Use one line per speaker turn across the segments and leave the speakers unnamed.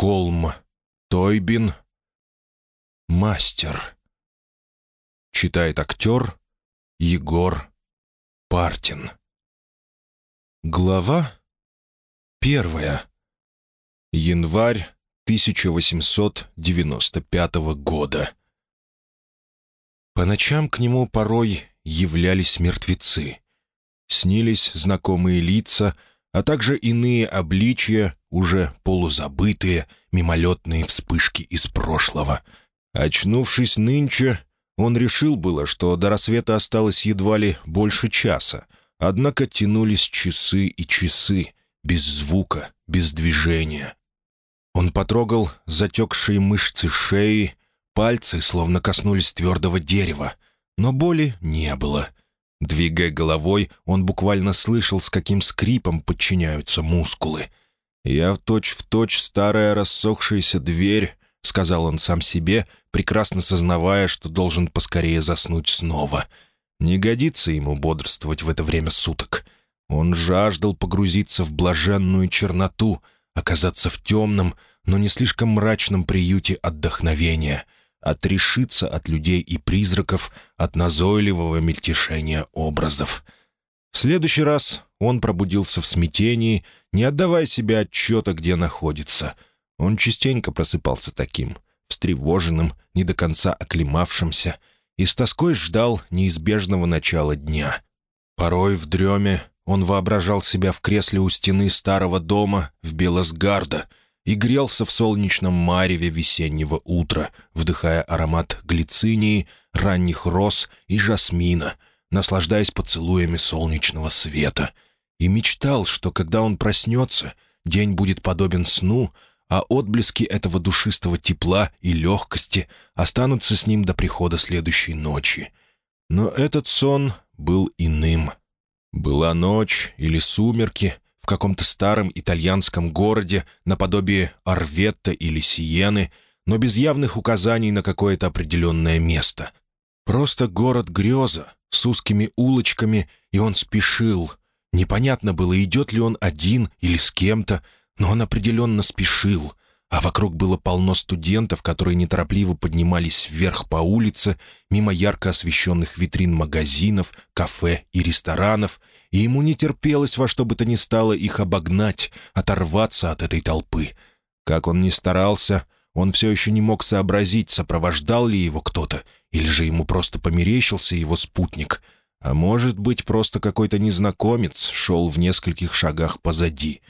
Колм Тойбин. Мастер. Читает актер Егор Партин. Глава первая. Январь 1895 года. По ночам к нему порой являлись мертвецы. Снились знакомые лица, а также иные обличья, уже полузабытые, мимолетные вспышки из прошлого. Очнувшись нынче, он решил было, что до рассвета осталось едва ли больше часа, однако тянулись часы и часы, без звука, без движения. Он потрогал затекшие мышцы шеи, пальцы словно коснулись твердого дерева, но боли не было. Двигая головой, он буквально слышал, с каким скрипом подчиняются мускулы. «Я в точь-в-точь точь старая рассохшаяся дверь», — сказал он сам себе, прекрасно сознавая, что должен поскорее заснуть снова. Не годится ему бодрствовать в это время суток. Он жаждал погрузиться в блаженную черноту, оказаться в темном, но не слишком мрачном приюте отдохновения, отрешиться от людей и призраков, от назойливого мельтешения образов. В следующий раз он пробудился в смятении, не отдавая себе отчета, где находится. Он частенько просыпался таким, встревоженным, не до конца оклемавшимся, и с тоской ждал неизбежного начала дня. Порой в дреме он воображал себя в кресле у стены старого дома в Белосгарда и грелся в солнечном мареве весеннего утра, вдыхая аромат глицинии, ранних роз и жасмина, наслаждаясь поцелуями солнечного света — и мечтал, что когда он проснется, день будет подобен сну, а отблески этого душистого тепла и легкости останутся с ним до прихода следующей ночи. Но этот сон был иным. Была ночь или сумерки в каком-то старом итальянском городе наподобие Орветта или Сиены, но без явных указаний на какое-то определенное место. Просто город-греза с узкими улочками, и он спешил, Непонятно было, идет ли он один или с кем-то, но он определенно спешил, а вокруг было полно студентов, которые неторопливо поднимались вверх по улице, мимо ярко освещенных витрин магазинов, кафе и ресторанов, и ему не терпелось во что бы то ни стало их обогнать, оторваться от этой толпы. Как он ни старался, он все еще не мог сообразить, сопровождал ли его кто-то, или же ему просто померещился его спутник — а может быть, просто какой-то незнакомец шел в нескольких шагах позади.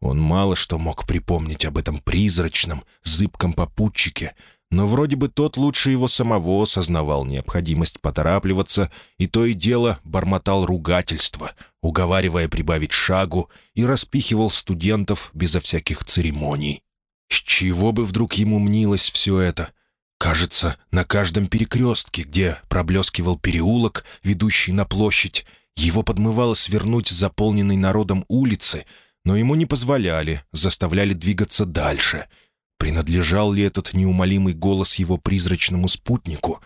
Он мало что мог припомнить об этом призрачном, зыбком попутчике, но вроде бы тот лучше его самого осознавал необходимость поторапливаться и то и дело бормотал ругательство, уговаривая прибавить шагу и распихивал студентов безо всяких церемоний. С чего бы вдруг ему мнилось все это — Кажется, на каждом перекрестке, где проблескивал переулок, ведущий на площадь, его подмывало свернуть заполненной народом улицы, но ему не позволяли, заставляли двигаться дальше. Принадлежал ли этот неумолимый голос его призрачному спутнику?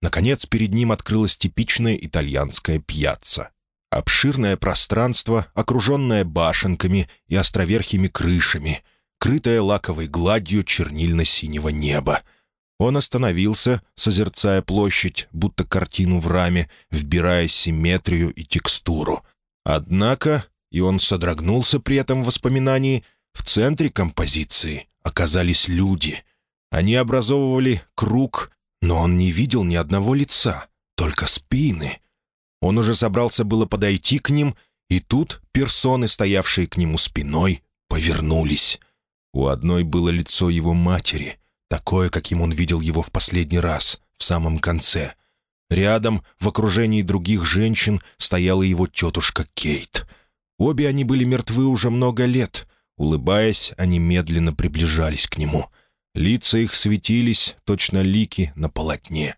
Наконец, перед ним открылась типичная итальянская пьяца. Обширное пространство, окруженное башенками и островерхими крышами, крытое лаковой гладью чернильно-синего неба — он остановился, созерцая площадь, будто картину в раме, вбирая симметрию и текстуру. Однако, и он содрогнулся при этом воспоминании, в центре композиции оказались люди. Они образовывали круг, но он не видел ни одного лица, только спины. Он уже собрался было подойти к ним, и тут персоны, стоявшие к нему спиной, повернулись. У одной было лицо его матери, Такое, каким он видел его в последний раз, в самом конце. Рядом, в окружении других женщин, стояла его тетушка Кейт. Обе они были мертвы уже много лет. Улыбаясь, они медленно приближались к нему. Лица их светились, точно лики на полотне.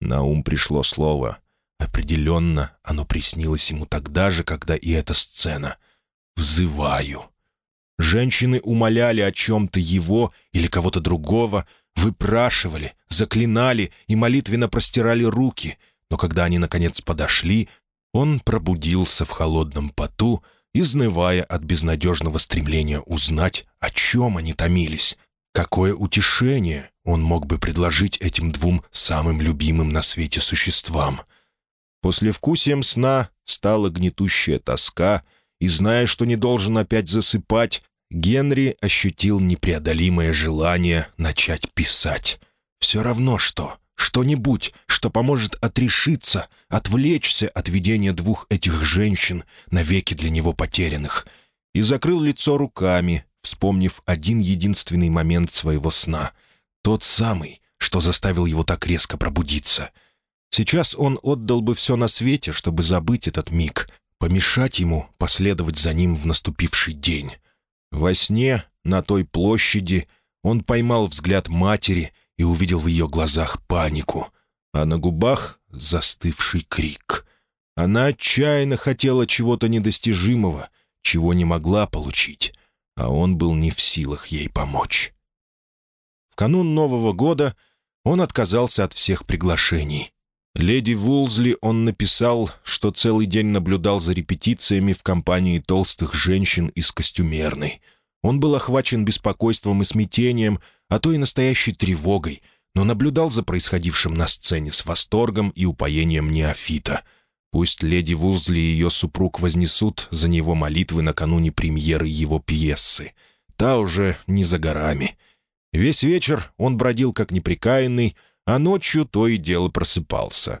На ум пришло слово. Определенно, оно приснилось ему тогда же, когда и эта сцена. «Взываю». Женщины умоляли о чем-то его или кого-то другого, выпрашивали, заклинали и молитвенно простирали руки, но когда они, наконец, подошли, он пробудился в холодном поту, изнывая от безнадежного стремления узнать, о чем они томились. Какое утешение он мог бы предложить этим двум самым любимым на свете существам? После вкусием сна стала гнетущая тоска, и, зная, что не должен опять засыпать, Генри ощутил непреодолимое желание начать писать. Все равно что, что-нибудь, что поможет отрешиться, отвлечься от видения двух этих женщин, навеки для него потерянных. И закрыл лицо руками, вспомнив один единственный момент своего сна. Тот самый, что заставил его так резко пробудиться. Сейчас он отдал бы все на свете, чтобы забыть этот миг, помешать ему последовать за ним в наступивший день. Во сне, на той площади, он поймал взгляд матери и увидел в ее глазах панику, а на губах — застывший крик. Она отчаянно хотела чего-то недостижимого, чего не могла получить а он был не в силах ей помочь. В канун Нового года он отказался от всех приглашений. Леди Вулзли он написал, что целый день наблюдал за репетициями в компании толстых женщин из костюмерной. Он был охвачен беспокойством и смятением, а то и настоящей тревогой, но наблюдал за происходившим на сцене с восторгом и упоением неофита — Пусть леди Вулзли и ее супруг вознесут за него молитвы накануне премьеры его пьесы. Та уже не за горами. Весь вечер он бродил как неприкаянный, а ночью то и дело просыпался.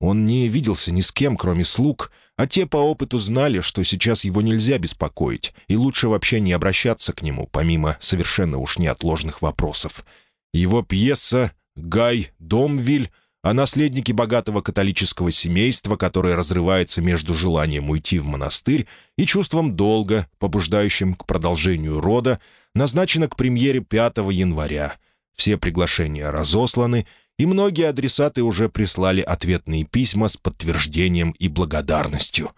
Он не виделся ни с кем, кроме слуг, а те по опыту знали, что сейчас его нельзя беспокоить, и лучше вообще не обращаться к нему, помимо совершенно уж неотложных вопросов. Его пьеса «Гай Домвиль» о наследнике богатого католического семейства, которое разрывается между желанием уйти в монастырь и чувством долга, побуждающим к продолжению рода, назначено к премьере 5 января. Все приглашения разосланы, и многие адресаты уже прислали ответные письма с подтверждением и благодарностью.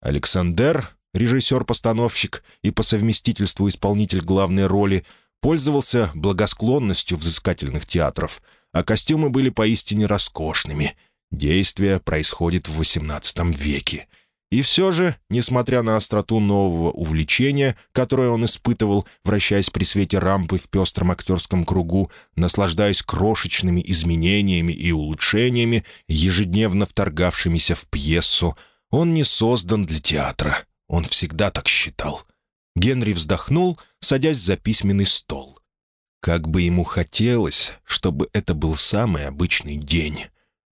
Александр, режиссер-постановщик и по совместительству исполнитель главной роли, пользовался благосклонностью взыскательных театров – а костюмы были поистине роскошными. Действие происходит в XVIII веке. И все же, несмотря на остроту нового увлечения, которое он испытывал, вращаясь при свете рампы в пестром актерском кругу, наслаждаясь крошечными изменениями и улучшениями, ежедневно вторгавшимися в пьесу, он не создан для театра. Он всегда так считал. Генри вздохнул, садясь за письменный стол. Как бы ему хотелось, чтобы это был самый обычный день.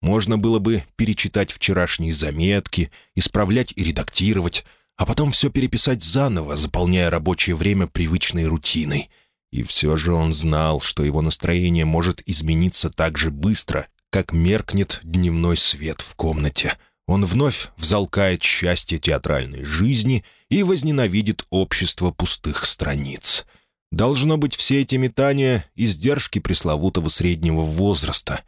Можно было бы перечитать вчерашние заметки, исправлять и редактировать, а потом все переписать заново, заполняя рабочее время привычной рутиной. И все же он знал, что его настроение может измениться так же быстро, как меркнет дневной свет в комнате. Он вновь взалкает счастье театральной жизни и возненавидит общество пустых страниц — Должно быть, все эти метания — издержки пресловутого среднего возраста.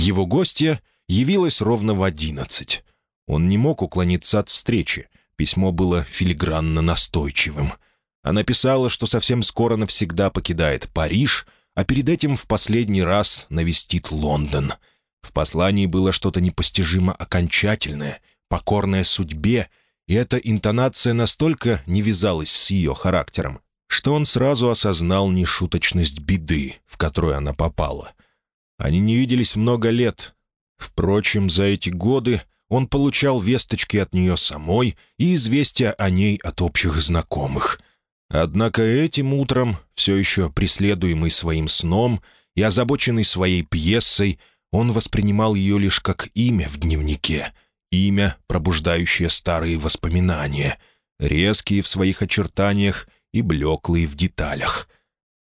Его гостья явилась ровно в одиннадцать. Он не мог уклониться от встречи. Письмо было филигранно настойчивым. Она писала, что совсем скоро навсегда покидает Париж, а перед этим в последний раз навестит Лондон. В послании было что-то непостижимо окончательное, покорное судьбе, и эта интонация настолько не вязалась с ее характером, что он сразу осознал нешуточность беды, в которую она попала. Они не виделись много лет. Впрочем, за эти годы он получал весточки от нее самой и известия о ней от общих знакомых. Однако этим утром, все еще преследуемый своим сном и озабоченный своей пьесой, он воспринимал ее лишь как имя в дневнике, имя, пробуждающее старые воспоминания, резкие в своих очертаниях и блеклые в деталях.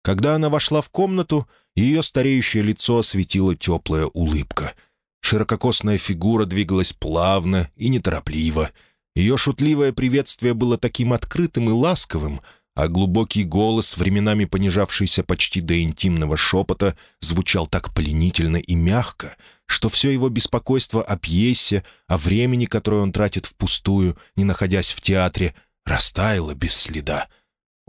Когда она вошла в комнату, ее стареющее лицо осветила теплая улыбка. Ширококосная фигура двигалась плавно и неторопливо. Ее шутливое приветствие было таким открытым и ласковым, а глубокий голос, временами понижавшийся почти до интимного шепота, звучал так пленительно и мягко, что все его беспокойство о пьесе, о времени, которое он тратит впустую, не находясь в театре, растаяло без следа —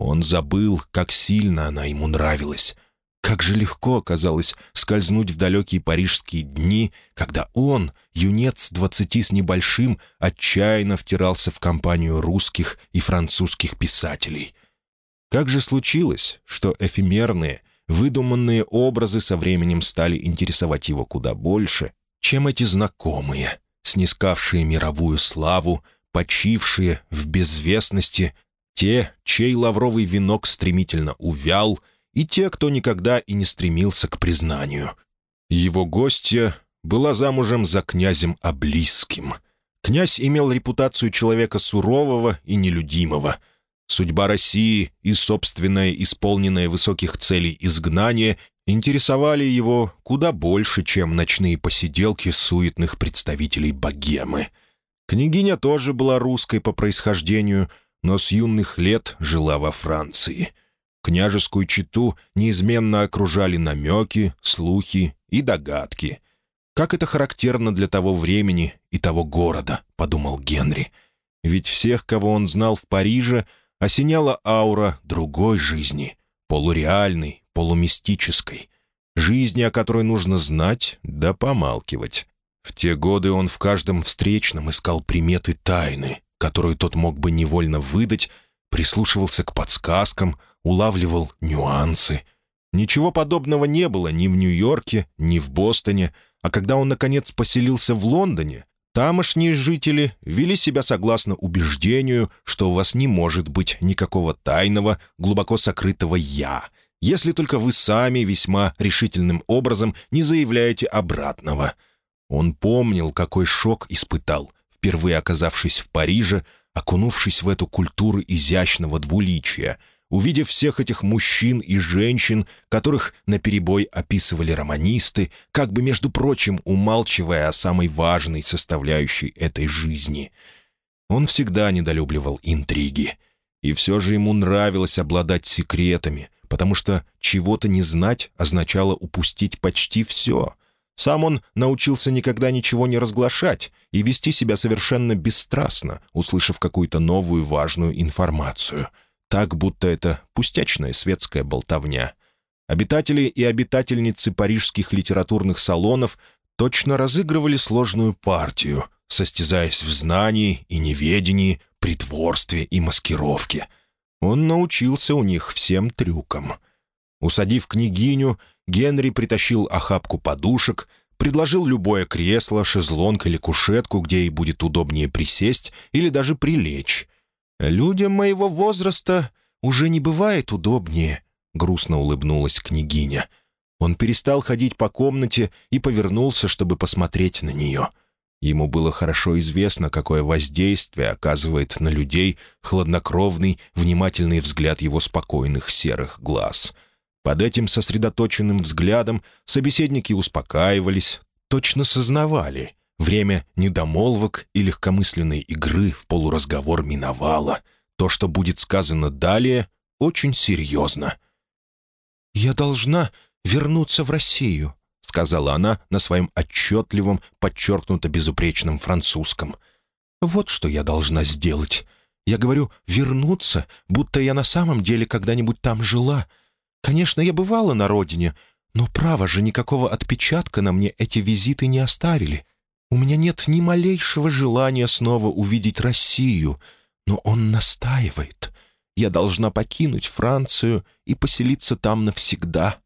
он забыл, как сильно она ему нравилась. Как же легко оказалось скользнуть в далекие парижские дни, когда он, юнец двадцати с небольшим, отчаянно втирался в компанию русских и французских писателей. Как же случилось, что эфемерные, выдуманные образы со временем стали интересовать его куда больше, чем эти знакомые, снискавшие мировую славу, почившие в безвестности, те, чей лавровый венок стремительно увял, и те, кто никогда и не стремился к признанию. Его гостья была замужем за князем Облиским. Князь имел репутацию человека сурового и нелюдимого. Судьба России и собственное исполненное высоких целей изгнание интересовали его куда больше, чем ночные посиделки суетных представителей богемы. Княгиня тоже была русской по происхождению, но с юных лет жила во Франции. Княжескую читу неизменно окружали намеки, слухи и догадки. «Как это характерно для того времени и того города», — подумал Генри. Ведь всех, кого он знал в Париже, осеняла аура другой жизни, полуреальной, полумистической. Жизни, о которой нужно знать да помалкивать. В те годы он в каждом встречном искал приметы тайны, которую тот мог бы невольно выдать, прислушивался к подсказкам, улавливал нюансы. Ничего подобного не было ни в Нью-Йорке, ни в Бостоне, а когда он, наконец, поселился в Лондоне, тамошние жители вели себя согласно убеждению, что у вас не может быть никакого тайного, глубоко сокрытого «я», если только вы сами весьма решительным образом не заявляете обратного. Он помнил, какой шок испытал, впервые оказавшись в Париже, окунувшись в эту культуру изящного двуличия — увидев всех этих мужчин и женщин, которых наперебой описывали романисты, как бы, между прочим, умалчивая о самой важной составляющей этой жизни. Он всегда недолюбливал интриги. И все же ему нравилось обладать секретами, потому что чего-то не знать означало упустить почти все. Сам он научился никогда ничего не разглашать и вести себя совершенно бесстрастно, услышав какую-то новую важную информацию — так, будто это пустячная светская болтовня. Обитатели и обитательницы парижских литературных салонов точно разыгрывали сложную партию, состязаясь в знании и неведении, притворстве и маскировке. Он научился у них всем трюкам. Усадив княгиню, Генри притащил охапку подушек, предложил любое кресло, шезлонг или кушетку, где ей будет удобнее присесть или даже прилечь. «Людям моего возраста уже не бывает удобнее», — грустно улыбнулась княгиня. Он перестал ходить по комнате и повернулся, чтобы посмотреть на нее. Ему было хорошо известно, какое воздействие оказывает на людей хладнокровный, внимательный взгляд его спокойных серых глаз. Под этим сосредоточенным взглядом собеседники успокаивались, точно сознавали — Время недомолвок и легкомысленной игры в полуразговор миновало. То, что будет сказано далее, очень серьезно. «Я должна вернуться в Россию», — сказала она на своем отчетливом, подчеркнуто безупречном французском. «Вот что я должна сделать. Я говорю «вернуться», будто я на самом деле когда-нибудь там жила. Конечно, я бывала на родине, но, право же, никакого отпечатка на мне эти визиты не оставили. У меня нет ни малейшего желания снова увидеть Россию, но он настаивает. Я должна покинуть Францию и поселиться там навсегда».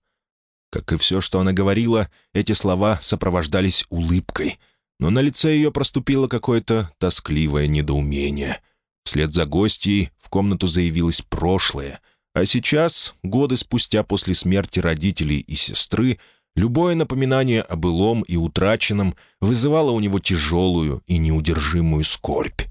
Как и все, что она говорила, эти слова сопровождались улыбкой, но на лице ее проступило какое-то тоскливое недоумение. Вслед за гостьей в комнату заявилось прошлое, а сейчас, годы спустя после смерти родителей и сестры, Любое напоминание о былом и утраченном вызывало у него тяжелую и неудержимую скорбь.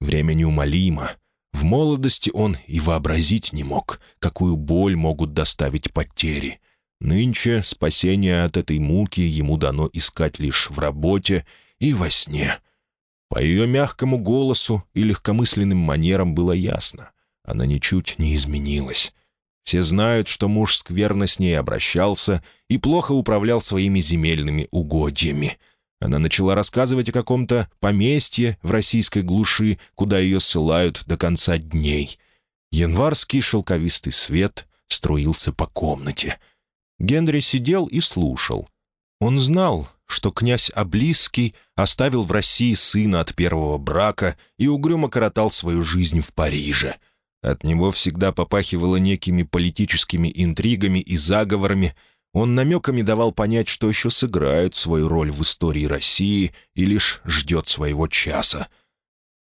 Время неумолимо. В молодости он и вообразить не мог, какую боль могут доставить потери. Нынче спасение от этой муки ему дано искать лишь в работе и во сне. По ее мягкому голосу и легкомысленным манерам было ясно. Она ничуть не изменилась. Все знают, что муж скверно с ней обращался и плохо управлял своими земельными угодьями. Она начала рассказывать о каком-то поместье в российской глуши, куда ее ссылают до конца дней. Январский шелковистый свет струился по комнате. Генри сидел и слушал. Он знал, что князь Облизский оставил в России сына от первого брака и угрюмо коротал свою жизнь в Париже — От него всегда попахивало некими политическими интригами и заговорами. Он намеками давал понять, что еще сыграет свою роль в истории России и лишь ждет своего часа.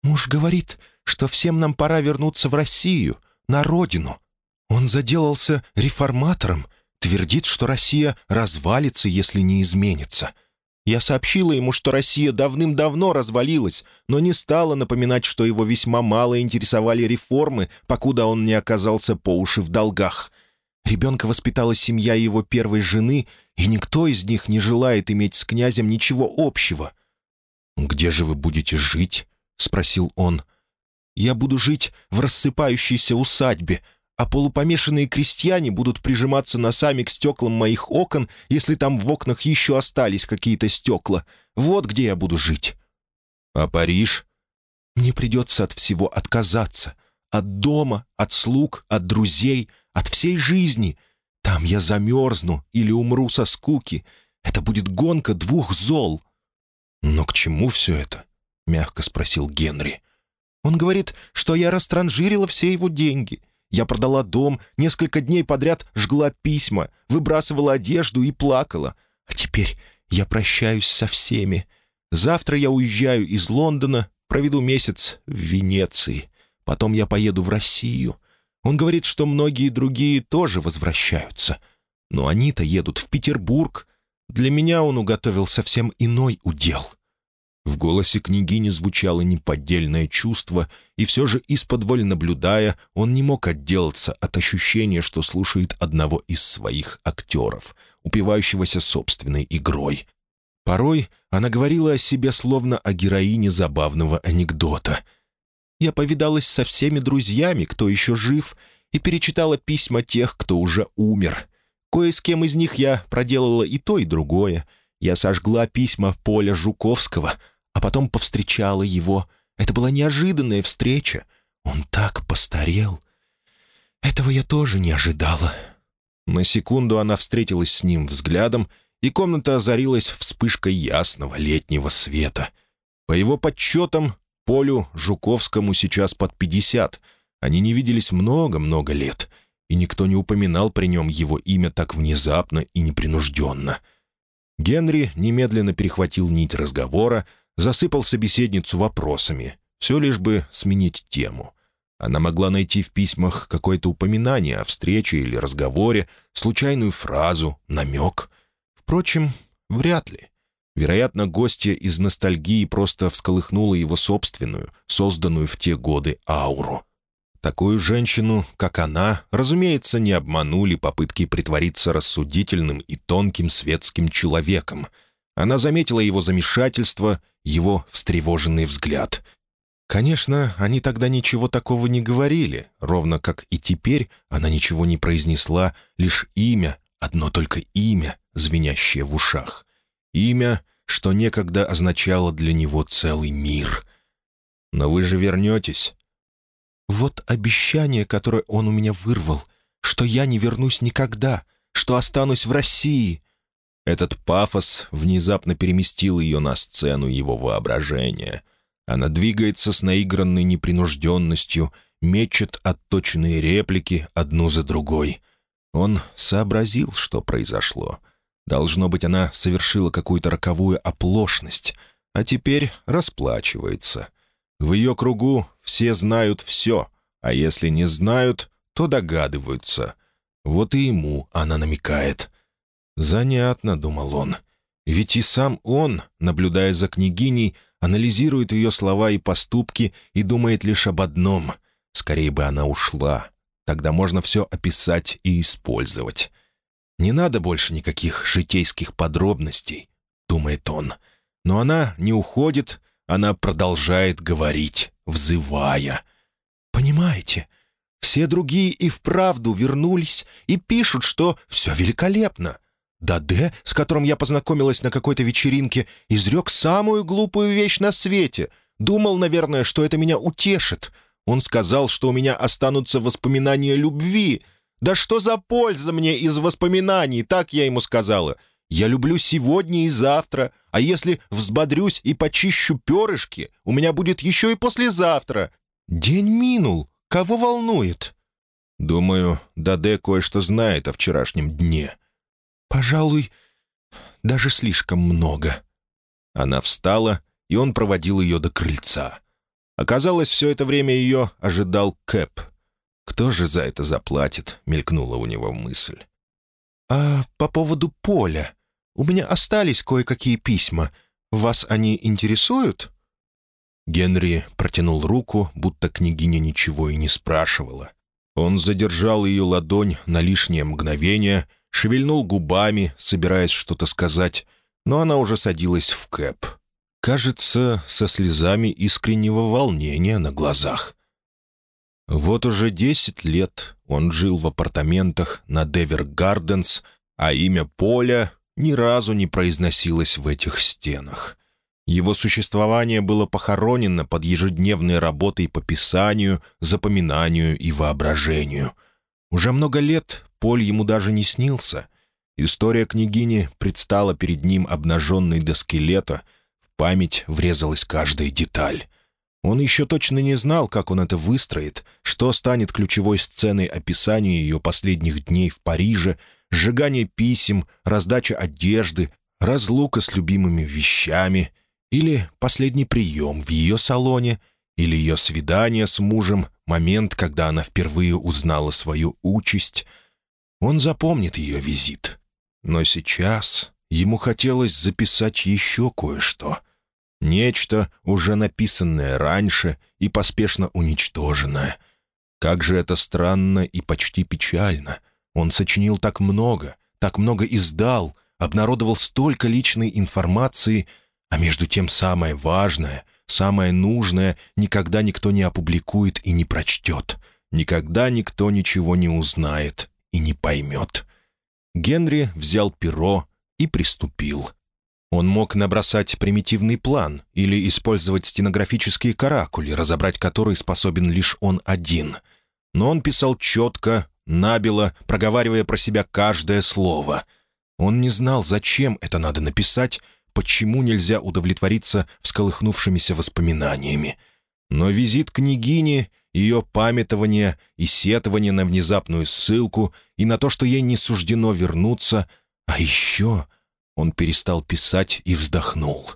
«Муж говорит, что всем нам пора вернуться в Россию, на родину. Он заделался реформатором, твердит, что Россия развалится, если не изменится. Я сообщила ему, что Россия давным-давно развалилась, но не стала напоминать, что его весьма мало интересовали реформы, покуда он не оказался по уши в долгах. Ребенка воспитала семья его первой жены, и никто из них не желает иметь с князем ничего общего.
«Где же вы будете жить?» — спросил он.
«Я буду жить в рассыпающейся усадьбе, а полупомешанные крестьяне будут прижиматься носами к стеклам моих окон, если там в окнах еще остались какие-то стекла. Вот где я буду жить».
«А Париж?»
«Мне придется от всего отказаться. От дома, от слуг, от друзей, от всей жизни. Там я замерзну или умру со скуки. Это будет гонка двух зол».
«Но к чему все это?» — мягко спросил Генри.
«Он говорит, что я растранжирила все его деньги». Я продала дом, несколько дней подряд жгла письма, выбрасывала одежду и плакала. А теперь я прощаюсь со всеми. Завтра я уезжаю из Лондона, проведу месяц в Венеции. Потом я поеду в Россию. Он говорит, что многие другие тоже возвращаются. Но они-то едут в Петербург. Для меня он уготовил совсем иной удел.
В голосе княгини звучало неподдельное чувство, и все же, из-под наблюдая, он не мог отделаться от ощущения, что слушает одного из своих актеров, упивающегося собственной игрой. Порой она говорила о себе словно о героине забавного анекдота.
«Я повидалась со всеми друзьями, кто еще жив, и перечитала письма тех, кто уже умер. Кое с кем из них я проделала и то, и другое. Я сожгла письма Поля Жуковского — а потом повстречала его. Это была неожиданная встреча. Он так постарел. Этого я тоже не ожидала».
На секунду она встретилась с ним взглядом, и комната озарилась вспышкой ясного летнего света. По его подсчетам, Полю Жуковскому сейчас под пятьдесят. Они не виделись много-много лет, и никто не упоминал при нем его имя так внезапно и непринужденно. Генри немедленно перехватил нить разговора, засыпал собеседницу вопросами, все лишь бы сменить тему. Она могла найти в письмах какое-то упоминание о встрече или разговоре, случайную фразу, намек. Впрочем, вряд ли. Вероятно, гостья из ностальгии просто всколыхнула его собственную, созданную в те годы ауру. Такую женщину, как она, разумеется, не обманули попытки притвориться рассудительным и тонким светским человеком. Она заметила его замешательство его встревоженный взгляд. Конечно, они тогда ничего такого не говорили, ровно как и теперь она ничего не произнесла, лишь имя, одно только имя, звенящее в ушах. Имя, что некогда означало для него целый мир. «Но вы же вернетесь».
«Вот обещание, которое он у меня вырвал, что я не вернусь никогда, что останусь в России»,
этот пафос внезапно переместил ее на сцену его воображения. Она двигается с наигранной непринужденностью, мечет отточенные реплики одну за другой. Он сообразил, что произошло. Должно быть, она совершила какую-то роковую оплошность, а теперь расплачивается. В ее кругу все знают все, а если не знают, то догадываются. Вот и ему она намекает. «Занятно», — думал он. «Ведь и сам он, наблюдая за княгиней, анализирует ее слова и поступки и думает лишь об одном — скорее бы она ушла. Тогда можно все описать и использовать. Не надо больше никаких житейских подробностей», — думает он. Но она не уходит, она продолжает говорить, взывая. «Понимаете?» Все другие и вправду вернулись и пишут, что все великолепно. Даде, с которым я познакомилась на какой-то вечеринке, изрек самую глупую вещь на свете. Думал, наверное, что это меня утешит. Он сказал, что у меня останутся воспоминания любви. Да что за польза мне из воспоминаний, так я ему сказала. Я люблю сегодня и завтра, а если взбодрюсь и почищу перышки, у меня будет еще и послезавтра. День минул,
кого волнует?»
«Думаю, Даде кое-что знает о вчерашнем дне».
«Пожалуй, даже слишком много».
Она встала, и он проводил ее до крыльца. Оказалось, все это время ее ожидал Кэп. «Кто же за это заплатит?» — мелькнула у него мысль.
«А по поводу поля? У меня остались кое-какие письма. Вас они интересуют?»
Генри протянул руку, будто княгиня ничего и не спрашивала. Он задержал ее ладонь на лишнее мгновение, шевельнул губами, собираясь что-то сказать, но она уже садилась в кэп. Кажется, со слезами искреннего волнения на глазах. Вот уже десять лет он жил в апартаментах на Девер Гарденс, а имя Поля ни разу не произносилось в этих стенах. Его существование было похоронено под ежедневной работой по писанию, запоминанию и воображению. Уже много лет Поль ему даже не снился. История княгини предстала перед ним обнаженной до скелета, в память врезалась каждая деталь. Он еще точно не знал, как он это выстроит, что станет ключевой сценой описания ее последних дней в Париже, сжигание писем, раздача одежды, разлука с любимыми вещами — или последний прием в ее салоне, или ее свидание с мужем, момент, когда она впервые узнала свою участь. Он запомнит ее визит. Но сейчас ему хотелось записать еще кое-что. Нечто, уже написанное раньше и поспешно уничтоженное. Как же это странно и почти печально. Он сочинил так много, так много издал, обнародовал столько личной информации — а между тем самое важное, самое нужное никогда никто не опубликует и не прочтет. Никогда никто ничего не узнает и не поймет. Генри взял перо и приступил. Он мог набросать примитивный план или использовать стенографические каракули, разобрать которые способен лишь он один. Но он писал четко, набело, проговаривая про себя каждое слово. Он не знал, зачем это надо написать, почему нельзя удовлетвориться всколыхнувшимися воспоминаниями. Но визит княгини, ее памятование и сетование на внезапную ссылку и на то, что ей не суждено вернуться, а еще он перестал писать и вздохнул.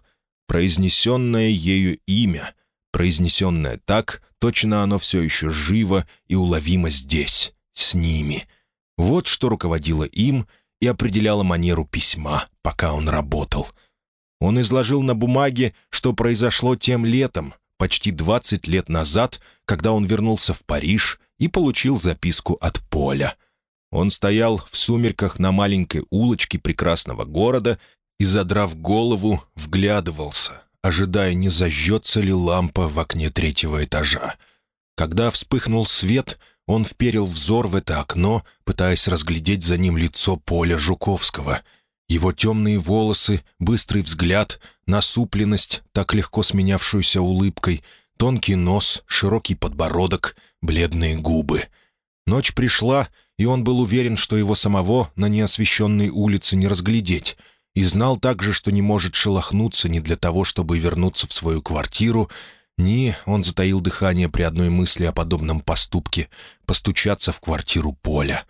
Произнесенное ею имя, произнесенное так, точно оно все еще живо и уловимо здесь, с ними. Вот что руководило им и определяло манеру письма, пока он работал — он изложил на бумаге, что произошло тем летом, почти 20 лет назад, когда он вернулся в Париж и получил записку от Поля. Он стоял в сумерках на маленькой улочке прекрасного города и, задрав голову, вглядывался, ожидая, не зажжется ли лампа в окне третьего этажа. Когда вспыхнул свет, он вперил взор в это окно, пытаясь разглядеть за ним лицо Поля Жуковского — его темные волосы, быстрый взгляд, насупленность, так легко сменявшуюся улыбкой, тонкий нос, широкий подбородок, бледные губы. Ночь пришла, и он был уверен, что его самого на неосвещенной улице не разглядеть, и знал также, что не может шелохнуться ни для того, чтобы вернуться в свою квартиру, ни, он затаил дыхание при одной мысли о подобном поступке, постучаться в квартиру Поля.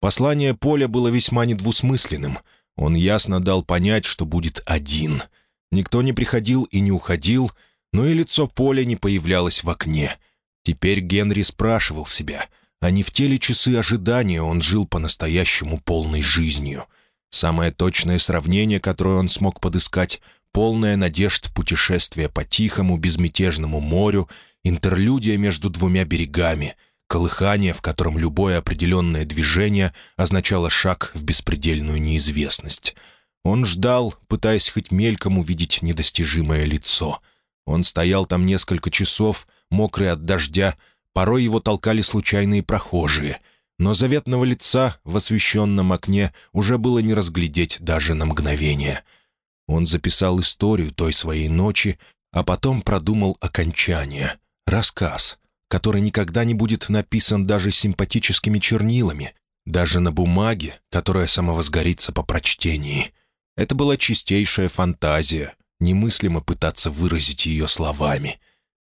Послание Поля было весьма недвусмысленным — он ясно дал понять, что будет один. Никто не приходил и не уходил, но и лицо Поля не появлялось в окне. Теперь Генри спрашивал себя, а не в те ли часы ожидания он жил по-настоящему полной жизнью. Самое точное сравнение, которое он смог подыскать, полная надежд путешествия по тихому безмятежному морю, интерлюдия между двумя берегами — колыхание, в котором любое определенное движение означало шаг в беспредельную неизвестность. Он ждал, пытаясь хоть мельком увидеть недостижимое лицо. Он стоял там несколько часов, мокрый от дождя, порой его толкали случайные прохожие, но заветного лица в освещенном окне уже было не разглядеть даже на мгновение. Он записал историю той своей ночи, а потом продумал окончание, рассказ — который никогда не будет написан даже симпатическими чернилами, даже на бумаге, которая самовозгорится по прочтении. Это была чистейшая фантазия, немыслимо пытаться выразить ее словами.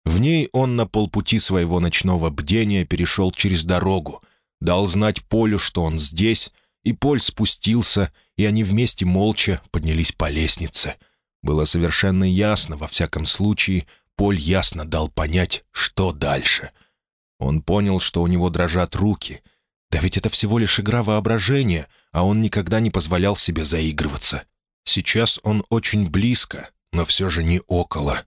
В ней он на полпути своего ночного бдения перешел через дорогу, дал знать Полю, что он здесь, и Поль спустился, и они вместе молча поднялись по лестнице. Было совершенно ясно, во всяком случае, Поль ясно дал понять, что дальше. Он понял, что у него дрожат руки. Да ведь это всего лишь игра воображения, а он никогда не позволял себе заигрываться. Сейчас он очень близко, но все же не около.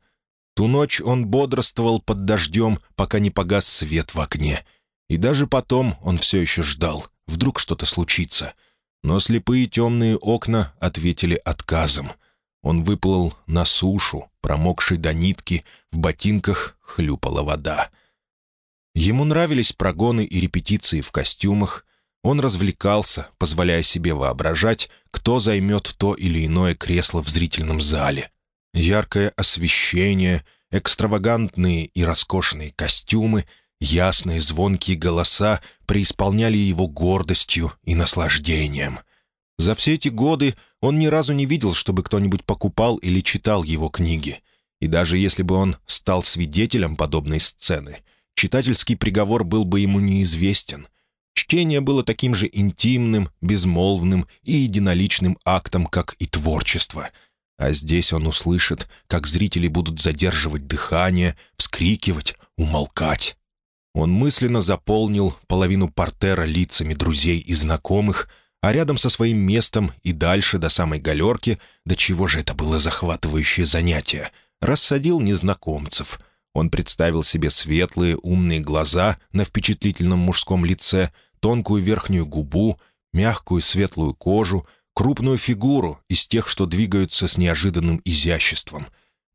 Ту ночь он бодрствовал под дождем, пока не погас свет в окне. И даже потом он все еще ждал. Вдруг что-то случится. Но слепые темные окна ответили отказом. Он выплыл на сушу, промокший до нитки, в ботинках хлюпала вода. Ему нравились прогоны и репетиции в костюмах. Он развлекался, позволяя себе воображать, кто займет то или иное кресло в зрительном зале. Яркое освещение, экстравагантные и роскошные костюмы, ясные звонкие голоса преисполняли его гордостью и наслаждением. За все эти годы он ни разу не видел, чтобы кто-нибудь покупал или читал его книги. И даже если бы он стал свидетелем подобной сцены, читательский приговор был бы ему неизвестен. Чтение было таким же интимным, безмолвным и единоличным актом, как и творчество — а здесь он услышит, как зрители будут задерживать дыхание, вскрикивать, умолкать. Он мысленно заполнил половину портера лицами друзей и знакомых, а рядом со своим местом и дальше до самой галерки, до чего же это было захватывающее занятие, рассадил незнакомцев. Он представил себе светлые, умные глаза на впечатлительном мужском лице, тонкую верхнюю губу, мягкую светлую кожу — крупную фигуру из тех, что двигаются с неожиданным изяществом.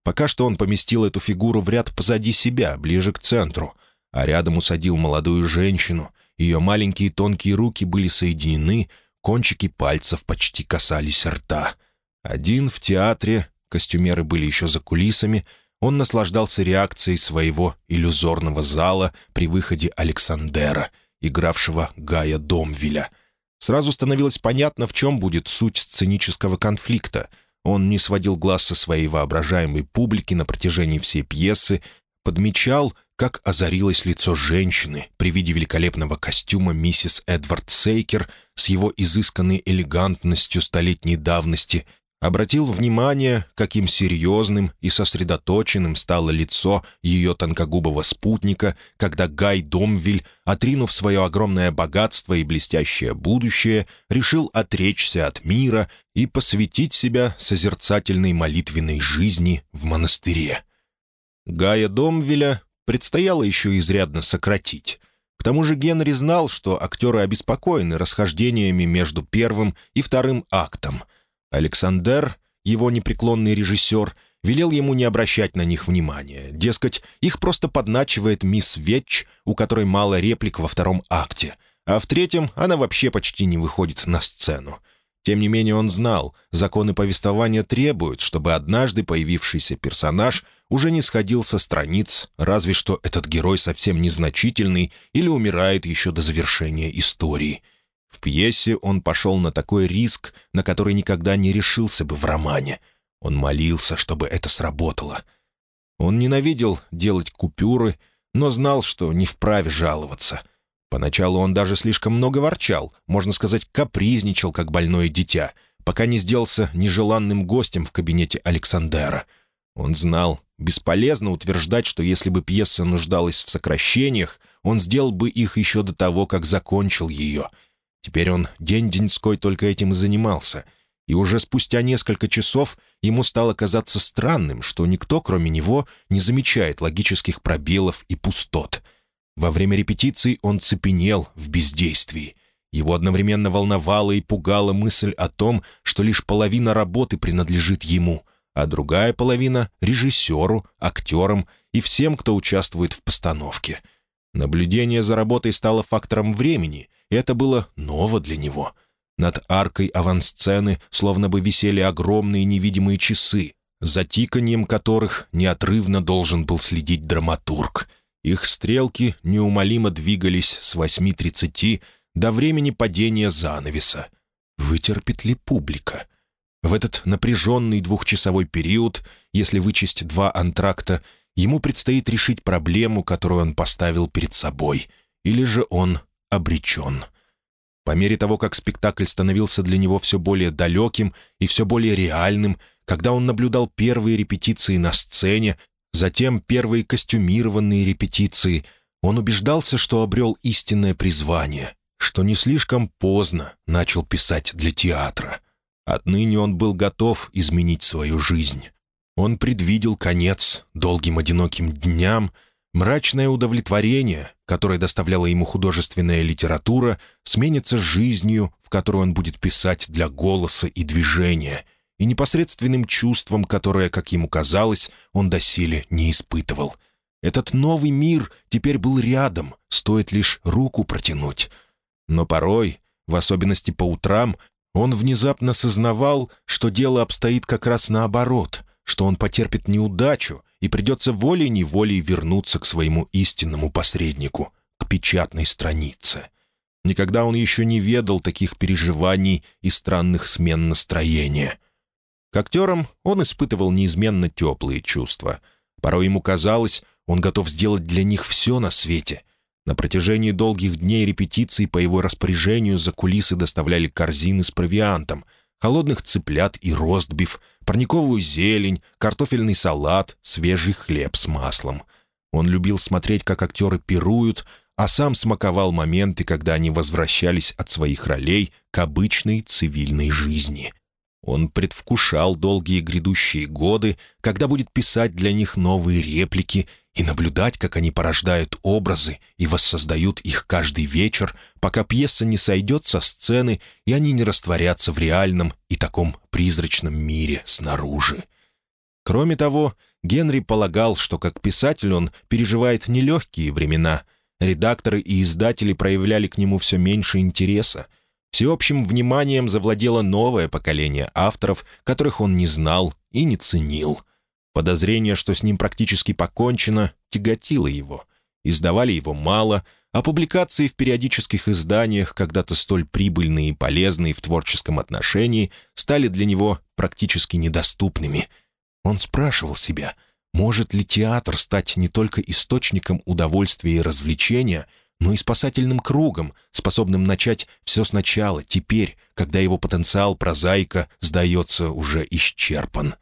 Пока что он поместил эту фигуру в ряд позади себя, ближе к центру, а рядом усадил молодую женщину. Ее маленькие тонкие руки были соединены, кончики пальцев почти касались рта. Один в театре, костюмеры были еще за кулисами, он наслаждался реакцией своего иллюзорного зала при выходе Александера, игравшего Гая Домвиля — Сразу становилось понятно, в чем будет суть сценического конфликта. Он не сводил глаз со своей воображаемой публики на протяжении всей пьесы, подмечал, как озарилось лицо женщины при виде великолепного костюма миссис Эдвард Сейкер с его изысканной элегантностью столетней давности обратил внимание, каким серьезным и сосредоточенным стало лицо ее тонкогубого спутника, когда Гай Домвиль, отринув свое огромное богатство и блестящее будущее, решил отречься от мира и посвятить себя созерцательной молитвенной жизни в монастыре. Гая Домвиля предстояло еще изрядно сократить. К тому же Генри знал, что актеры обеспокоены расхождениями между первым и вторым актом — Александр, его непреклонный режиссер, велел ему не обращать на них внимания. Дескать, их просто подначивает мисс Ветч, у которой мало реплик во втором акте, а в третьем она вообще почти не выходит на сцену. Тем не менее он знал, законы повествования требуют, чтобы однажды появившийся персонаж уже не сходил со страниц, разве что этот герой совсем незначительный или умирает еще до завершения истории — в пьесе он пошел на такой риск, на который никогда не решился бы в романе. Он молился, чтобы это сработало. Он ненавидел делать купюры, но знал, что не вправе жаловаться. Поначалу он даже слишком много ворчал, можно сказать, капризничал, как больное дитя, пока не сделался нежеланным гостем в кабинете Александера. Он знал, бесполезно утверждать, что если бы пьеса нуждалась в сокращениях, он сделал бы их еще до того, как закончил ее — Теперь он день-деньской только этим и занимался. И уже спустя несколько часов ему стало казаться странным, что никто, кроме него, не замечает логических пробелов и пустот. Во время репетиций он цепенел в бездействии. Его одновременно волновала и пугала мысль о том, что лишь половина работы принадлежит ему, а другая половина — режиссеру, актерам и всем, кто участвует в постановке. Наблюдение за работой стало фактором времени — и это было ново для него. Над аркой авансцены словно бы висели огромные невидимые часы, за тиканьем которых неотрывно должен был следить драматург. Их стрелки неумолимо двигались с 8.30 до времени падения занавеса. Вытерпит ли публика? В этот напряженный двухчасовой период, если вычесть два антракта, ему предстоит решить проблему, которую он поставил перед собой, или же он обречен. По мере того, как спектакль становился для него все более далеким и все более реальным, когда он наблюдал первые репетиции на сцене, затем первые костюмированные репетиции, он убеждался, что обрел истинное призвание, что не слишком поздно начал писать для театра. Отныне он был готов изменить свою жизнь. Он предвидел конец долгим одиноким дням, мрачное удовлетворение, которое доставляла ему художественная литература, сменится жизнью, в которой он будет писать для голоса и движения, и непосредственным чувством, которое, как ему казалось, он доселе не испытывал. Этот новый мир теперь был рядом, стоит лишь руку протянуть. Но порой, в особенности по утрам, он внезапно сознавал, что дело обстоит как раз наоборот, что он потерпит неудачу и придется волей-неволей вернуться к своему истинному посреднику, к печатной странице. Никогда он еще не ведал таких переживаний и странных смен настроения. К актерам он испытывал неизменно теплые чувства. Порой ему казалось, он готов сделать для них все на свете, на протяжении долгих дней репетиций по его распоряжению за кулисы доставляли корзины с провиантом, холодных цыплят и ростбиф, парниковую зелень, картофельный салат, свежий хлеб с маслом. Он любил смотреть, как актеры пируют, а сам смаковал моменты, когда они возвращались от своих ролей к обычной цивильной жизни. Он предвкушал долгие грядущие годы, когда будет писать для них новые реплики и наблюдать, как они порождают образы и воссоздают их каждый вечер, пока пьеса не сойдет со сцены, и они не растворятся в реальном и таком призрачном мире снаружи. Кроме того, Генри полагал, что как писатель он переживает нелегкие времена. Редакторы и издатели проявляли к нему все меньше интереса. Всеобщим вниманием завладело новое поколение авторов, которых он не знал и не ценил. Подозрение, что с ним практически покончено, тяготило его. Издавали его мало, а публикации в периодических изданиях, когда-то столь прибыльные и полезные в творческом отношении, стали для него практически недоступными. Он спрашивал себя, может ли театр стать не только источником удовольствия и развлечения, но и спасательным кругом, способным начать все сначала, теперь, когда его потенциал прозаика сдается уже исчерпан.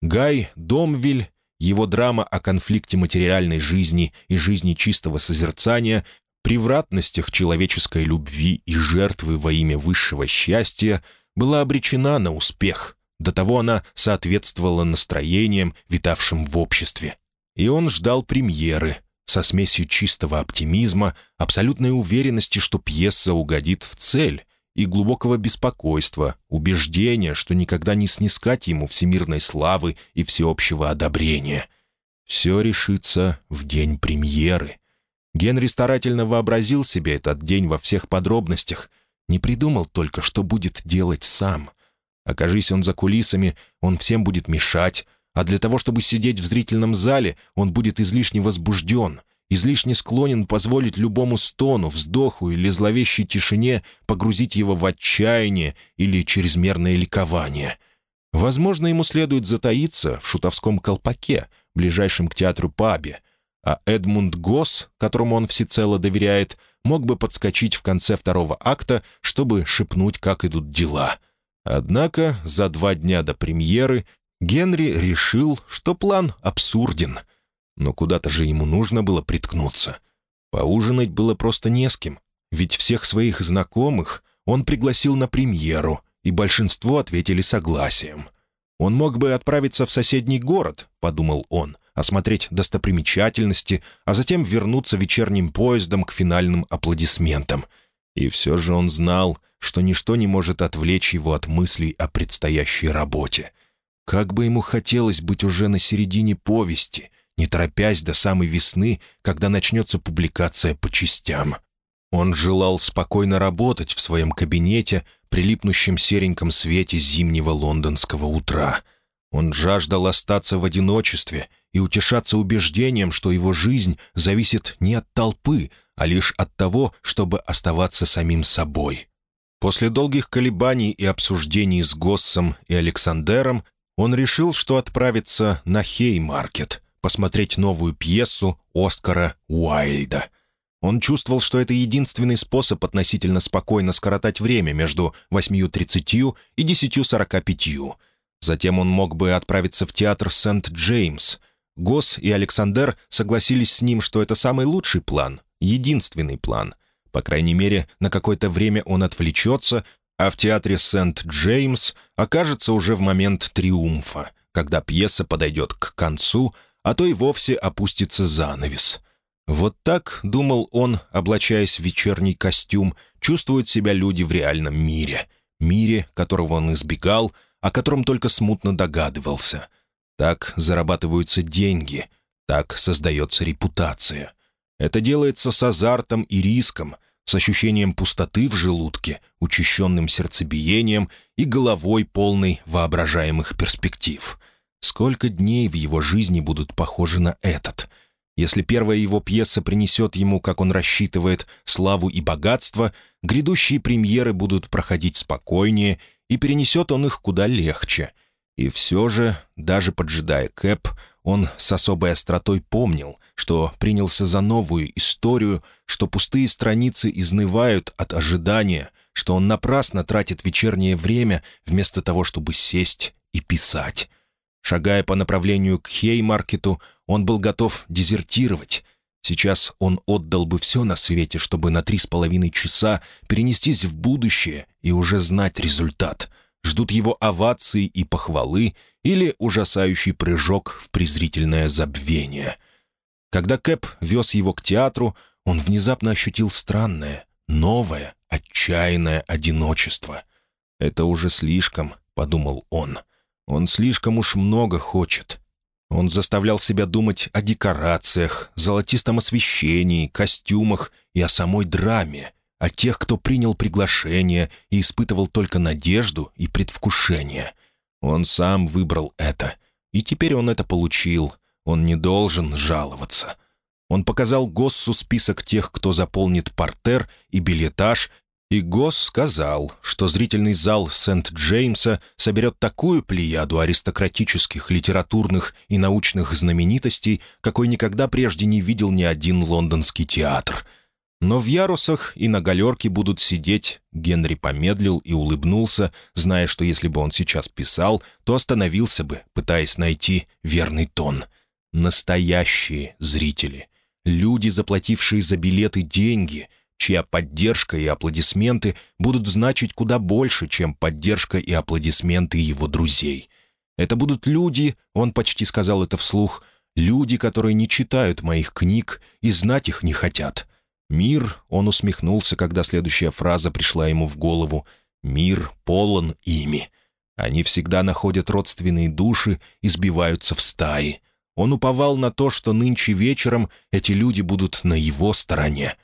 Гай Домвиль, его драма о конфликте материальной жизни и жизни чистого созерцания, превратностях человеческой любви и жертвы во имя высшего счастья, была обречена на успех. До того она соответствовала настроениям, витавшим в обществе. И он ждал премьеры со смесью чистого оптимизма, абсолютной уверенности, что пьеса угодит в цель, и глубокого беспокойства, убеждения, что никогда не снискать ему всемирной славы и всеобщего одобрения. Все решится в день премьеры. Генри старательно вообразил себе этот день во всех подробностях, не придумал только, что будет делать сам. Окажись он за кулисами, он всем будет мешать, а для того, чтобы сидеть в зрительном зале, он будет излишне возбужден, излишне склонен позволить любому стону, вздоху или зловещей тишине погрузить его в отчаяние или чрезмерное ликование. Возможно, ему следует затаиться в шутовском колпаке, ближайшем к театру пабе, а Эдмунд Госс, которому он всецело доверяет, мог бы подскочить в конце второго акта, чтобы шепнуть, как идут дела. Однако за два дня до премьеры Генри решил, что план абсурден — но куда-то же ему нужно было приткнуться. Поужинать было просто не с кем, ведь всех своих знакомых он пригласил на премьеру, и большинство ответили согласием. Он мог бы отправиться в соседний город, подумал он, осмотреть достопримечательности, а затем вернуться вечерним поездом к финальным аплодисментам. И все же он знал, что ничто не может отвлечь его от мыслей о предстоящей работе. Как бы ему хотелось быть уже на середине повести, не торопясь до самой весны, когда начнется публикация по частям. Он желал спокойно работать в своем кабинете, прилипнущем сереньком свете зимнего лондонского утра. Он жаждал остаться в одиночестве и утешаться убеждением, что его жизнь зависит не от толпы, а лишь от того, чтобы оставаться самим собой. После долгих колебаний и обсуждений с Госсом и Александером он решил, что отправится на Хеймаркет — посмотреть новую пьесу Оскара Уайльда. Он чувствовал, что это единственный способ относительно спокойно скоротать время между 8.30 и 10.45. Затем он мог бы отправиться в театр Сент-Джеймс. Гос и Александр согласились с ним, что это самый лучший план, единственный план. По крайней мере, на какое-то время он отвлечется, а в театре Сент-Джеймс окажется уже в момент триумфа, когда пьеса подойдет к концу, а то и вовсе опустится занавес. Вот так, думал он, облачаясь в вечерний костюм, чувствуют себя люди в реальном мире, мире, которого он избегал, о котором только смутно догадывался. Так зарабатываются деньги, так создается репутация. Это делается с азартом и риском — с ощущением пустоты в желудке, учащенным сердцебиением и головой полной воображаемых перспектив. Сколько дней в его жизни будут похожи на этот? Если первая его пьеса принесет ему, как он рассчитывает, славу и богатство, грядущие премьеры будут проходить спокойнее, и перенесет он их куда легче. И все же, даже поджидая Кэп, он с особой остротой помнил, что принялся за новую историю, что пустые страницы изнывают от ожидания, что он напрасно тратит вечернее время вместо того, чтобы сесть и писать. Шагая по направлению к Хеймаркету, он был готов дезертировать. Сейчас он отдал бы все на свете, чтобы на три с половиной часа перенестись в будущее и уже знать результат — ждут его овации и похвалы или ужасающий прыжок в презрительное забвение. Когда Кэп вез его к театру, он внезапно ощутил странное, новое, отчаянное одиночество. «Это уже слишком», — подумал он. «Он слишком уж много хочет». Он заставлял себя думать о декорациях, золотистом освещении, костюмах и о самой драме, о тех, кто принял приглашение и испытывал только надежду и предвкушение. Он сам выбрал это, и теперь он это получил. Он не должен жаловаться. Он показал Госсу список тех, кто заполнит портер и билетаж, и Госс сказал, что зрительный зал Сент-Джеймса соберет такую плеяду аристократических, литературных и научных знаменитостей, какой никогда прежде не видел ни один лондонский театр — но в ярусах и на галерке будут сидеть. Генри помедлил и улыбнулся, зная, что если бы он сейчас писал, то остановился бы, пытаясь найти верный тон. Настоящие зрители. Люди, заплатившие за билеты деньги, чья поддержка и аплодисменты будут значить куда больше, чем поддержка и аплодисменты его друзей. Это будут люди, он почти сказал это вслух, люди, которые не читают моих книг и знать их не хотят. Мир, он усмехнулся, когда следующая фраза пришла ему в голову, «Мир полон ими». Они всегда находят родственные души и сбиваются в стаи. Он уповал на то, что нынче вечером эти люди будут на его стороне.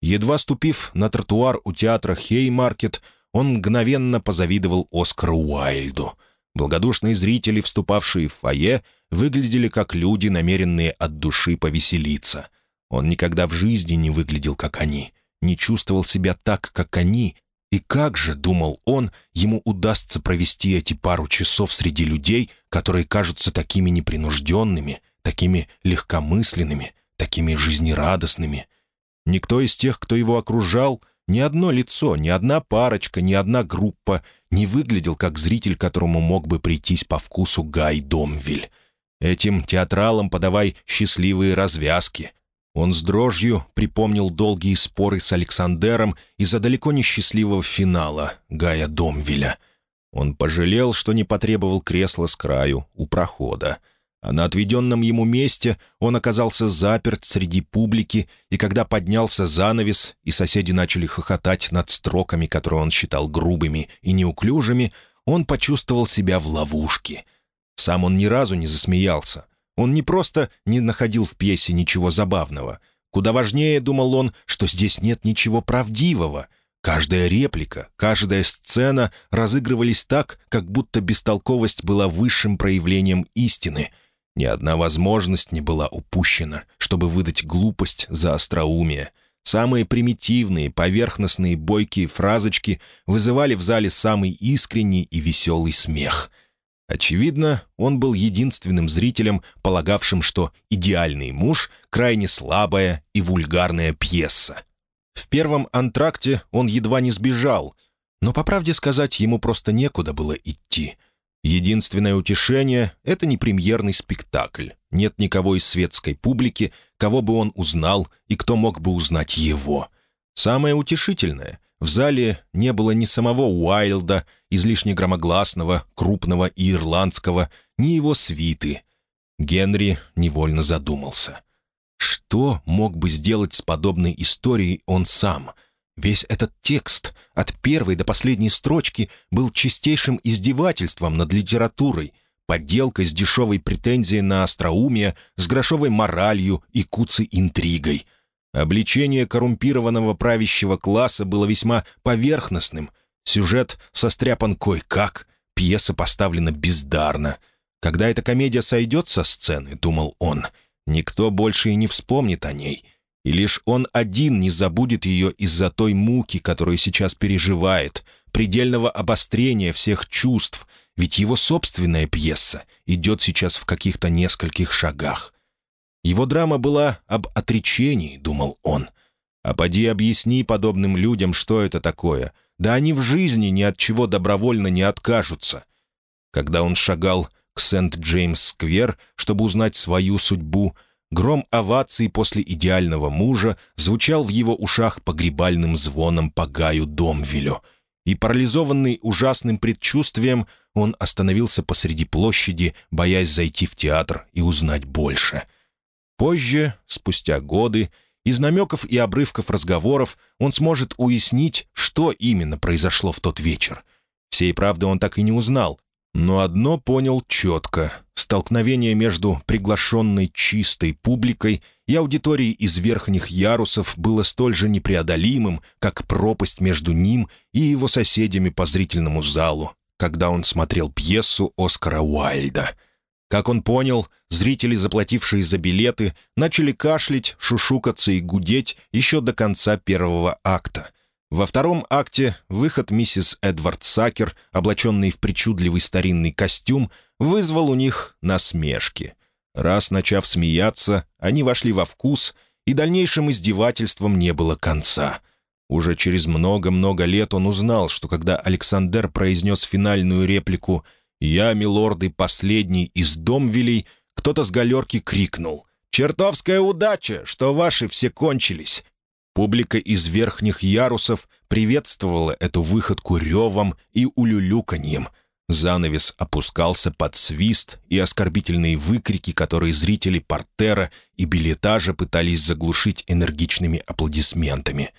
Едва ступив на тротуар у театра Хеймаркет, он мгновенно позавидовал Оскару Уайльду. Благодушные зрители, вступавшие в фойе, выглядели как люди, намеренные от души повеселиться — он никогда в жизни не выглядел, как они, не чувствовал себя так, как они. И как же, думал он, ему удастся провести эти пару часов среди людей, которые кажутся такими непринужденными, такими легкомысленными, такими жизнерадостными. Никто из тех, кто его окружал, ни одно лицо, ни одна парочка, ни одна группа не выглядел как зритель, которому мог бы прийтись по вкусу Гай Домвиль. Этим театралам подавай счастливые развязки, он с дрожью припомнил долгие споры с Александером из-за далеко несчастливого финала Гая Домвиля. Он пожалел, что не потребовал кресла с краю у прохода. А на отведенном ему месте он оказался заперт среди публики, и когда поднялся занавес, и соседи начали хохотать над строками, которые он считал грубыми и неуклюжими, он почувствовал себя в ловушке. Сам он ни разу не засмеялся — он не просто не находил в пьесе ничего забавного. Куда важнее, думал он, что здесь нет ничего правдивого. Каждая реплика, каждая сцена разыгрывались так, как будто бестолковость была высшим проявлением истины. Ни одна возможность не была упущена, чтобы выдать глупость за остроумие. Самые примитивные, поверхностные, бойкие фразочки вызывали в зале самый искренний и веселый смех — Очевидно, он был единственным зрителем, полагавшим, что «Идеальный муж» — крайне слабая и вульгарная пьеса. В первом антракте он едва не сбежал, но, по правде сказать, ему просто некуда было идти. Единственное утешение — это не премьерный спектакль. Нет никого из светской публики, кого бы он узнал и кто мог бы узнать его. Самое утешительное — в зале не было ни самого Уайлда, излишне громогласного, крупного и ирландского, ни его свиты. Генри невольно задумался. Что мог бы сделать с подобной историей он сам? Весь этот текст, от первой до последней строчки, был чистейшим издевательством над литературой, подделкой с дешевой претензией на остроумие, с грошовой моралью и куцей интригой — Обличение коррумпированного правящего класса было весьма поверхностным. Сюжет состряпан кое-как, пьеса поставлена бездарно. Когда эта комедия сойдет со сцены, думал он, никто больше и не вспомнит о ней. И лишь он один не забудет ее из-за той муки, которую сейчас переживает, предельного обострения всех чувств, ведь его собственная пьеса идет сейчас в каких-то нескольких шагах. Его драма была об отречении, думал он. А поди объясни подобным людям, что это такое. Да они в жизни ни от чего добровольно не откажутся. Когда он шагал к Сент-Джеймс-сквер, чтобы узнать свою судьбу, гром оваций после идеального мужа звучал в его ушах погребальным звоном по Гаю Домвилю. И, парализованный ужасным предчувствием, он остановился посреди площади, боясь зайти в театр и узнать больше — Позже, спустя годы, из намеков и обрывков разговоров он сможет уяснить, что именно произошло в тот вечер. Всей правды он так и не узнал, но одно понял четко. Столкновение между приглашенной чистой публикой и аудиторией из верхних ярусов было столь же непреодолимым, как пропасть между ним и его соседями по зрительному залу, когда он смотрел пьесу Оскара Уайльда — как он понял, зрители, заплатившие за билеты, начали кашлять, шушукаться и гудеть еще до конца первого акта. Во втором акте выход миссис Эдвард Сакер, облаченный в причудливый старинный костюм, вызвал у них насмешки. Раз начав смеяться, они вошли во вкус, и дальнейшим издевательством не было конца. Уже через много-много лет он узнал, что когда Александр произнес финальную реплику я, милорды, последний из домвелей, кто-то с галерки крикнул. «Чертовская удача, что ваши все кончились!» Публика из верхних ярусов приветствовала эту выходку ревом и улюлюканьем. Занавес опускался под свист и оскорбительные выкрики, которые зрители портера и билетажа пытались заглушить энергичными аплодисментами.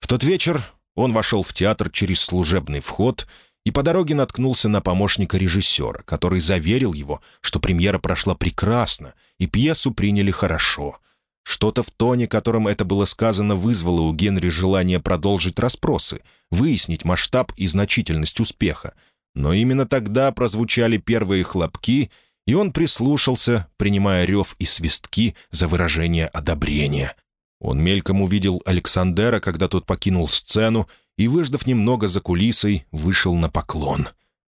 В тот вечер он вошел в театр через служебный вход — и по дороге наткнулся на помощника режиссера, который заверил его, что премьера прошла прекрасно и пьесу приняли хорошо. Что-то в тоне, которым это было сказано, вызвало у Генри желание продолжить расспросы, выяснить масштаб и значительность успеха. Но именно тогда прозвучали первые хлопки, и он прислушался, принимая рев и свистки за выражение одобрения. Он мельком увидел Александера, когда тот покинул сцену, и, выждав немного за кулисой, вышел на поклон.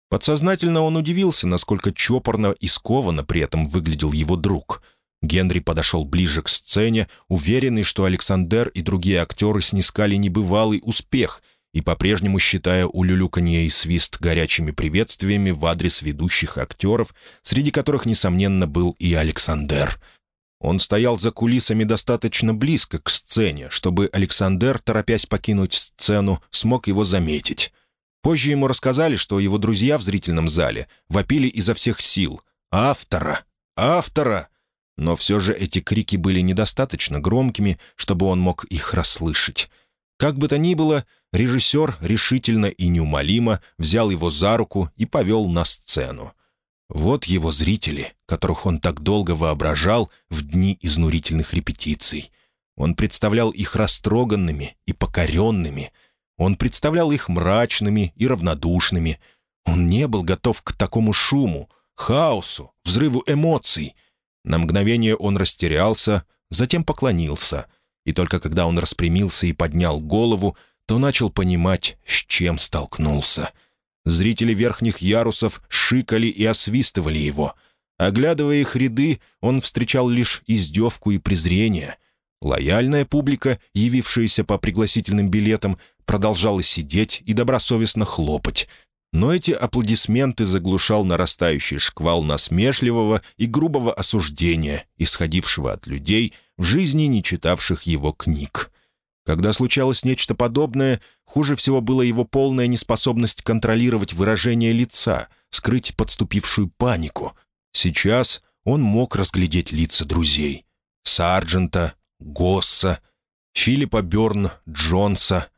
Подсознательно он удивился, насколько чопорно и скованно при этом выглядел его друг. Генри подошел ближе к сцене, уверенный, что Александр и другие актеры снискали небывалый успех и по-прежнему считая улюлюканье и свист горячими приветствиями в адрес ведущих актеров, среди которых, несомненно, был и Александр — он стоял за кулисами достаточно близко к сцене, чтобы Александр, торопясь покинуть сцену, смог его заметить. Позже ему рассказали, что его друзья в зрительном зале вопили изо всех сил. «Автора! Автора!» Но все же эти крики были недостаточно громкими, чтобы он мог их расслышать. Как бы то ни было, режиссер решительно и неумолимо взял его за руку и повел на сцену. Вот его зрители, которых он так долго воображал в дни изнурительных репетиций. Он представлял их растроганными и покоренными. Он представлял их мрачными и равнодушными. Он не был готов к такому шуму, хаосу, взрыву эмоций. На мгновение он растерялся, затем поклонился. И только когда он распрямился и поднял голову, то начал понимать, с чем столкнулся — Зрители верхних ярусов шикали и освистывали его. Оглядывая их ряды, он встречал лишь издевку и презрение. Лояльная публика, явившаяся по пригласительным билетам, продолжала сидеть и добросовестно хлопать. Но эти аплодисменты заглушал нарастающий шквал насмешливого и грубого осуждения, исходившего от людей, в жизни не читавших его книг. Когда случалось нечто подобное, хуже всего было его полная неспособность контролировать выражение лица, скрыть подступившую панику. Сейчас он мог разглядеть лица друзей. Сарджента, Госса, Филиппа Бёрн Джонса.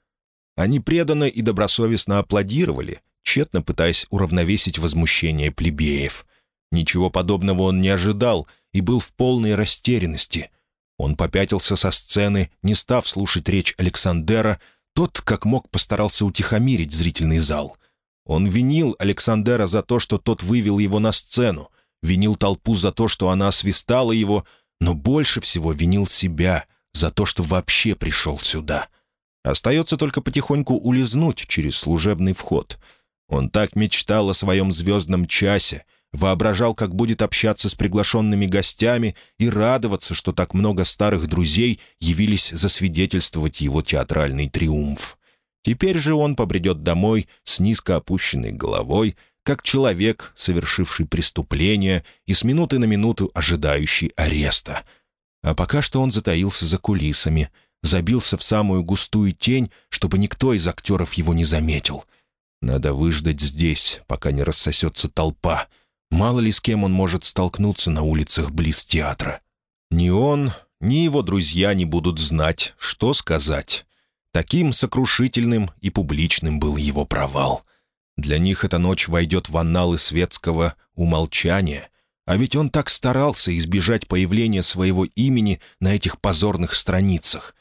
Они преданно и добросовестно аплодировали, тщетно пытаясь уравновесить возмущение плебеев. Ничего подобного он не ожидал и был в полной растерянности. Он попятился со сцены, не став слушать речь Александера, тот, как мог, постарался утихомирить зрительный зал. Он винил Александера за то, что тот вывел его на сцену, винил толпу за то, что она освистала его, но больше всего винил себя за то, что вообще пришел сюда. Остается только потихоньку улизнуть через служебный вход. Он так мечтал о своем звездном часе — воображал, как будет общаться с приглашенными гостями и радоваться, что так много старых друзей явились засвидетельствовать его театральный триумф. Теперь же он побредет домой с низко опущенной головой, как человек, совершивший преступление и с минуты на минуту ожидающий ареста. А пока что он затаился за кулисами, забился в самую густую тень, чтобы никто из актеров его не заметил. Надо выждать здесь, пока не рассосется толпа — Мало ли с кем он может столкнуться на улицах близ театра. Ни он, ни его друзья не будут знать, что сказать. Таким сокрушительным и публичным был его провал. Для них эта ночь войдет в анналы светского умолчания, а ведь он так старался избежать появления своего имени на этих позорных страницах.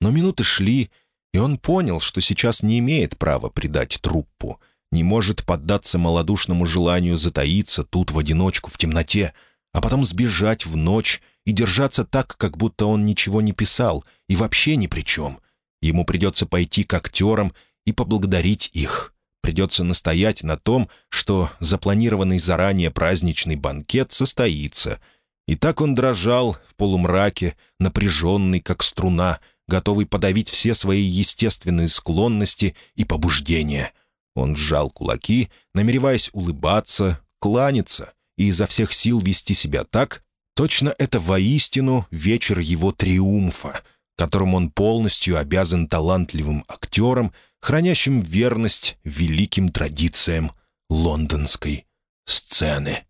Но минуты шли, и он понял, что сейчас не имеет права предать труппу — не может поддаться малодушному желанию затаиться тут в одиночку в темноте, а потом сбежать в ночь и держаться так, как будто он ничего не писал и вообще ни при чем. Ему придется пойти к актерам и поблагодарить их. Придется настоять на том, что запланированный заранее праздничный банкет состоится. И так он дрожал в полумраке, напряженный, как струна, готовый подавить все свои естественные склонности и побуждения — он сжал кулаки, намереваясь улыбаться, кланяться и изо всех сил вести себя так, точно это воистину вечер его триумфа, которым он полностью обязан талантливым актерам, хранящим верность великим традициям лондонской сцены.